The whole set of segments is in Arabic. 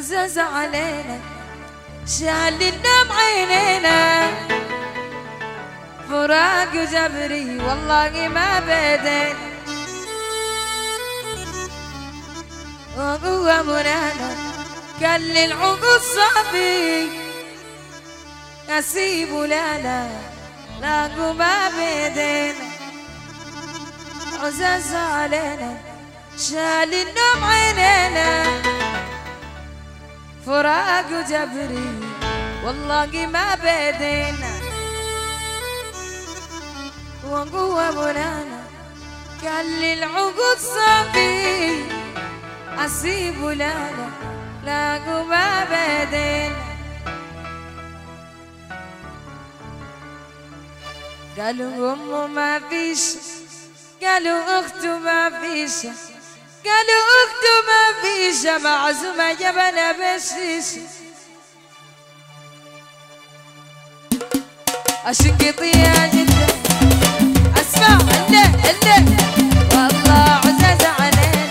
عزاز علينا الدم عينينا. فراق جبري والله ما بدين وقوة منانا العقود صافي اسيب لا لا لاقوا ما بيدينا عزاز علينا شال النوم عينينا. فراق جبري والله ما بيدينا. وقوة مولانا قال لي العقود صافي أسيب لا لا لاقوا ما بيدينا. قالوا أمه ما فيش قالوا أخته ما فيش. قالوا أخته ما فيش معزومة جبنا بشيش أشنقط يا جدة أسمع اللي اللي والله عزاز علينا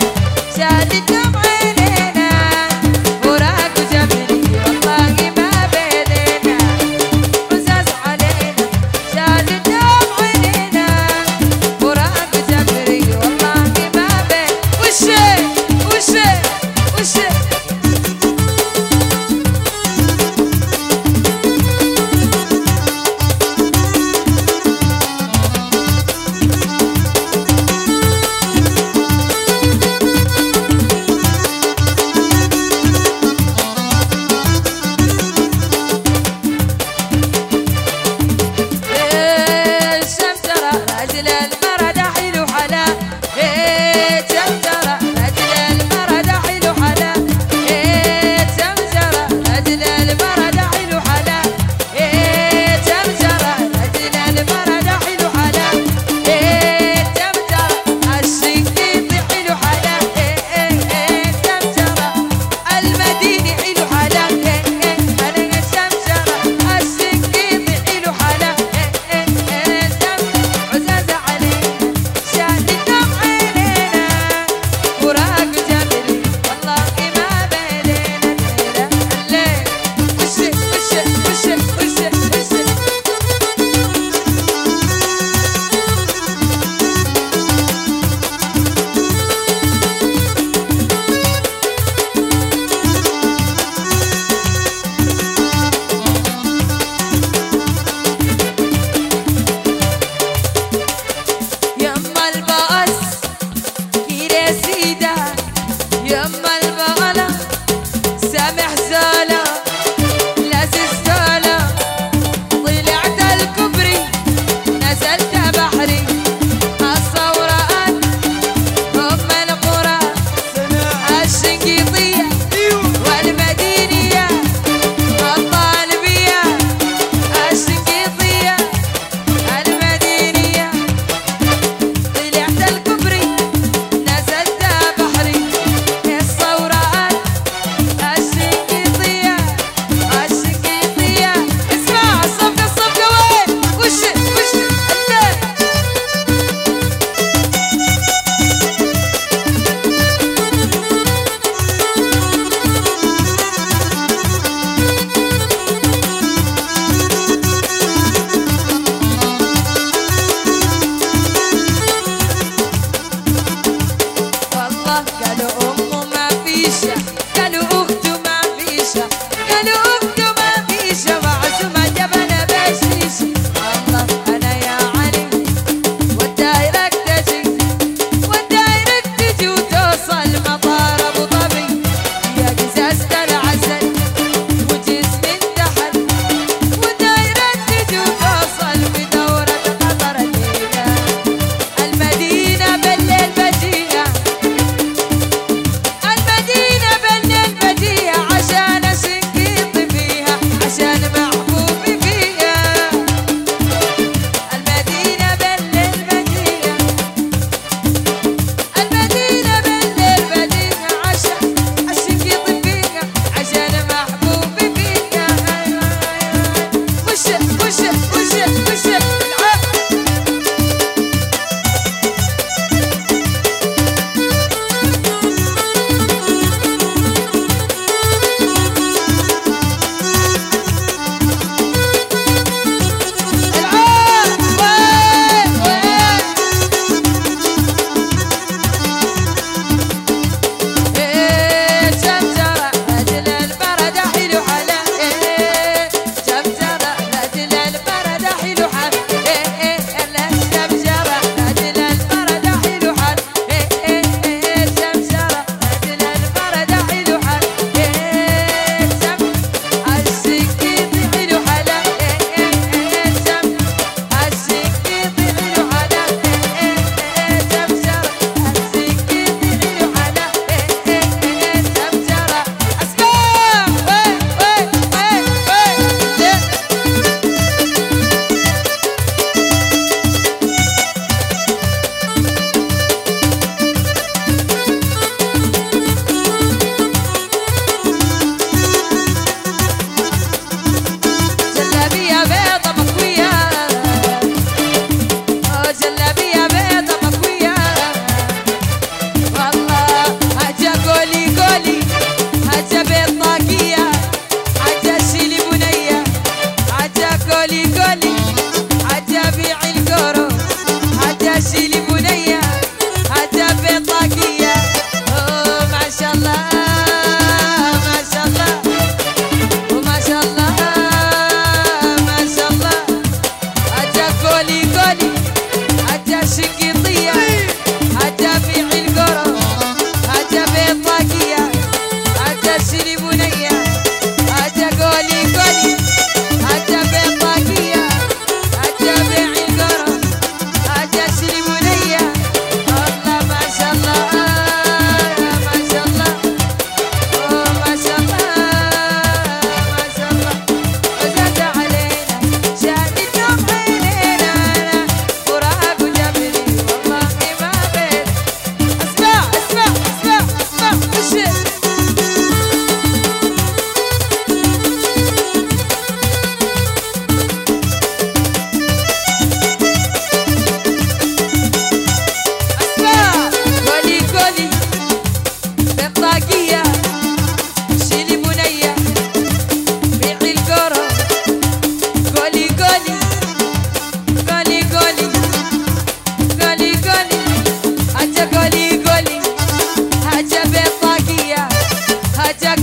no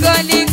गली